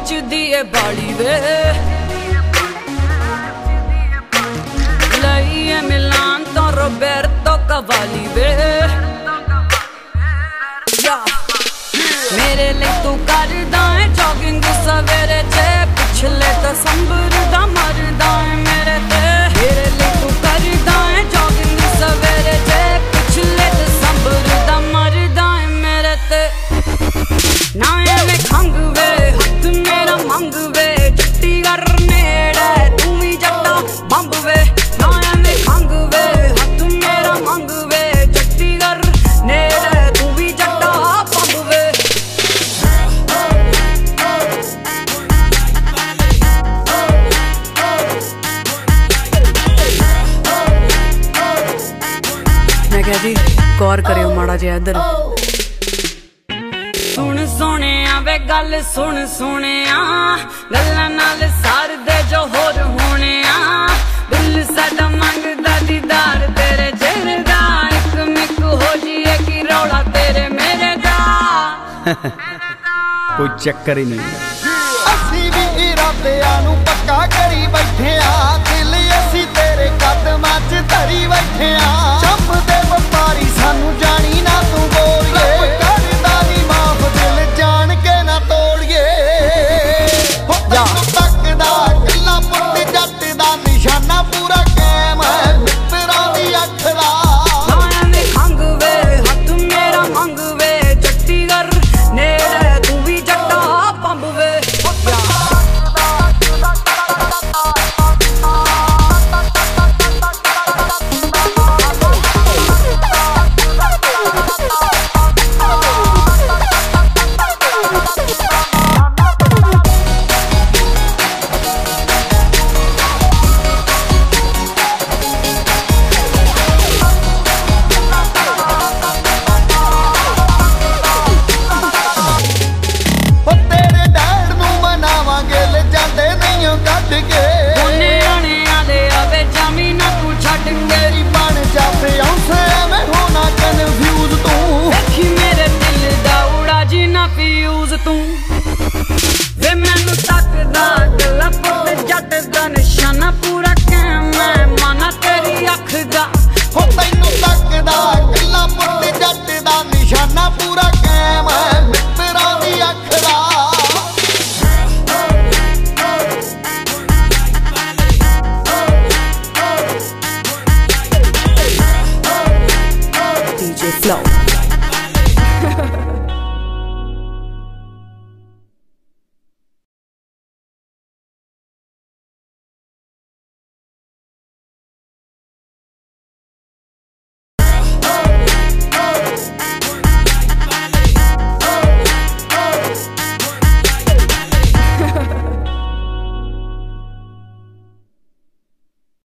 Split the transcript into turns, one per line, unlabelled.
ਨੱਚਦੀ ਏ ਬਾਲੀ ਵੇ। ਲਈਏ ਮਿਲਾਨ ਤੋਂ ਰੋਬਰਟੋ ਕਵਾਲੀ ਵੇ। ਮੇਰੇ ਲਈ ਤੂੰ ਕਰਦਾ ਏ ਜੋਗਿੰਗ ਸਵੇਰੇ ਤੇ ਪਿਛਲੇ ਦਸੰਬਰ ਦਾ ਮੈਂ ਕਿਹਾ ਜੀ ਗੌਰ ਕਰਿਓ ਮਾੜਾ ਜਿਹਾ ਇੱਧਰ। ਸੁਣ ਸੋਹਣਿਆ ਵੇ ਗੱਲ ਸੁਣ ਸੋਹਣਿਆ। ਗੱਲਾਂ ਨਾਲ ਸਾਰਦੇ ਜੋ ਹੋਰ ਹੋਣਿਆ। ਦਿਲ ਸਾਡਾ ਮੰਗਦਾ ਦੀਦਾਰ ਤੇਰੇ ਚਿਹਰੇ ਦਾ। ਇੱਕ ਮਿੱਕ ਹੋ ਜੀਏ ਕਿ ਰੌਲਾ ਤੇਰੇ ਮੇਰੇ ਦਾ।
ਕੋਈ ਚੱਕਰ ਹੀ ਨਹੀਂ। ਅਸੀਂ ਵੀ ਇਰਾਦਿਆਂ ਨੂੰ ਪੱਕਾ flow.